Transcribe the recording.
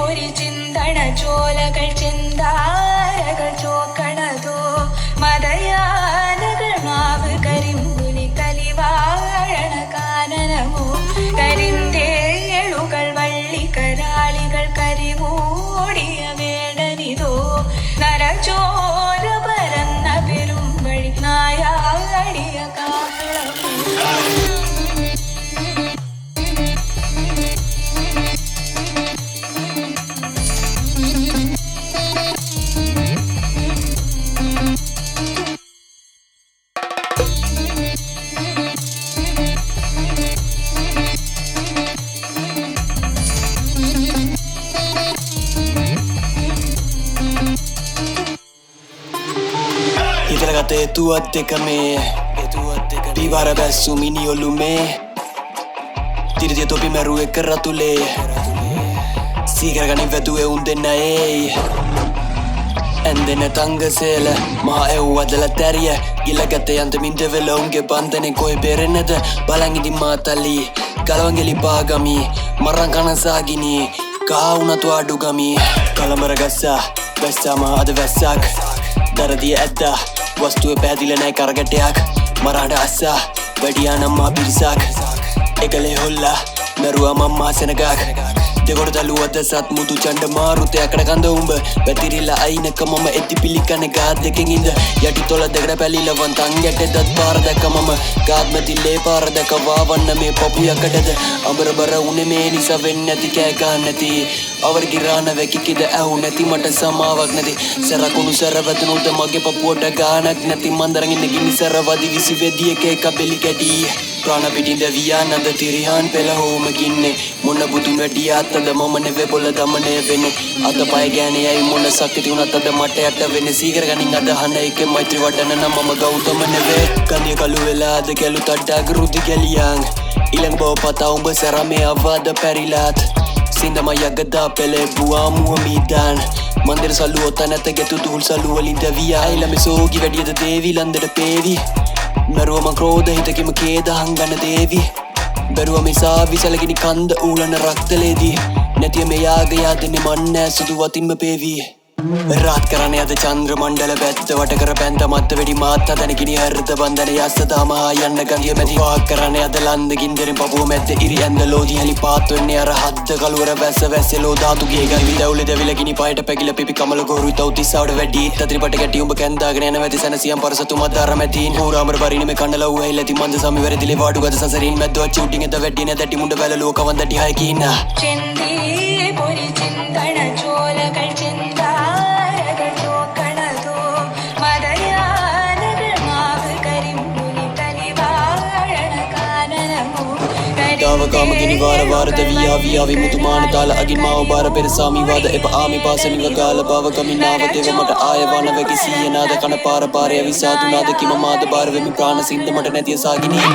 പൊരി ചിന്തണ ചോലകൾ ചിന്താരകൾ ചോക്കണതോ Italagate tu attekame Pivara bessu mini olume Tirti topi meru e carratule Sigaragani vedu e undenna ei Endene tangasele Maha eu adela terje Gillagatte ante minte vele unge bantene koi perenete Balangidi matali Kalawangeli pagami Marankana sagini Kaunatu adugami Kalamara gassa Vessama ade vessak දරදිය ඇත්ත වස්තුව පැදිල නෑ කරගටයක්. මරාට අස්සා. වැඩියානම්මා පිරිසක්. එකලේ හොල්ලා. මැරුවා මම්මා සෙනගක්. දෙකොට තලුවද සත් මුතු චන්ඩ මාරුතයකට කඳ උඹ. පැතිරිල්ලා අයිනක මම ඇති පිළිකන ගාත් දෙකින් ඉද යටි තොල දෙකට පැලිලවන් තන් ගැට දත් පාර දැක මම. ගාත්මතිල්ලේ පාර දැක වාවන්න මේ පපු යකටද අඹර බර උනේ මේ නිසා වෙන්න ඇති කෑගන්න නැති. අවර ගිරාන වැකිකිද ඇහු නැති මට සමාවක් නැති. සැරකුණු සැරවැතනුට මගේ පපුුවට ගානක් නැති. මන්දරගන්න ගිනි සැරවදි විසි වෙදියක කබෙලි කැටී. ප්‍රාණ පිටින්ද වියානද තිරිහාන් පෙළ හෝමකින්නේ මොන්න බුදුන් වැඩිය අත්තද මම නෙවෙ බොල දමනය වෙන අත පය ගෑනයයි මොන්න සක්කති වුණත් අද මට යට වෙන සීකර ගනින් අද හන්න එක මෛත්‍රී වටන නම් මම ගෞතම නෙවේ කඳිය කළු වෙලාද ගැලු තඩ්ඩා ගරුති ගැලියන්. ඉළඟ බව පතා උඹ සැරමේ අවාද පැරිලාත්. සිින්දම යගදා පෙළේ බුවාමුව මීතාන් මන්දර සල්ලුවොත නැත ගෙතු තුහුල් සල්ලුවලින්ද විය අයිලම සෝගි වැඩියද දේවී ලන්දට පේවී. මැරුවම ක්‍රෝධ හිතකිම කේද හංගන්න දේවී. බැරුව මිසා විසලගෙන කන්ද ඌලන රක්තලේදී නැතිය මෙයාග යාදනෙ මන්නෑ සුදු වතින්ම පේවී. රාත් කරන අද චන්ද්‍ර මණ්ඩල පැත්ත වට කර පැන්ත මත්ත වැඩි මාත් අතැනකිනි අර්ථ බන්ධන යස්සතාමහා යන්න ගගේ මැති වාක් කරන ඇද ලන්දකින්දරින් පපුුව මැත්ත ඉරි ඇන්ද ලෝදියලි පාත්වන්නේ අර හත්ත කලුවර වැස වැස්සලෝ ධාතුගේ ගවි දවල දවිලගිනි පයට පැකිල පිපි කමල ගොරු තවතිස්සාට වැඩි. තතිරිපට ගැටියුඹ කැන්දාගෙන යන වැති සැනසියම් පරසතු මදාර මැතින් හෝරාමර පරිණම කණ්ඩලව ඇලති මන්ද සමිවැරදිලි වාඩු ගත සසරින්. මැද්ව චුට්ටිගෙත වැඩින දැටි මුඩ බැලලෝකවන් දැටි හයකින්න. චෙන්දී පොරි චින්තන මම ගිනි වාර වාර දෙවියා වියාවි මුතුමාන දාල අගින් මාව බාර පෙර සාමිවාද එප ආමි පාසනිව කාල බව කමින් ආව දෙව මට ආය වන වැකි සිය නාද කන පාර පාර යවි සාදු නාද කිම මාද බාර වෙමි ප්‍රාණ සින්ද මට නැතිය සාගිනී.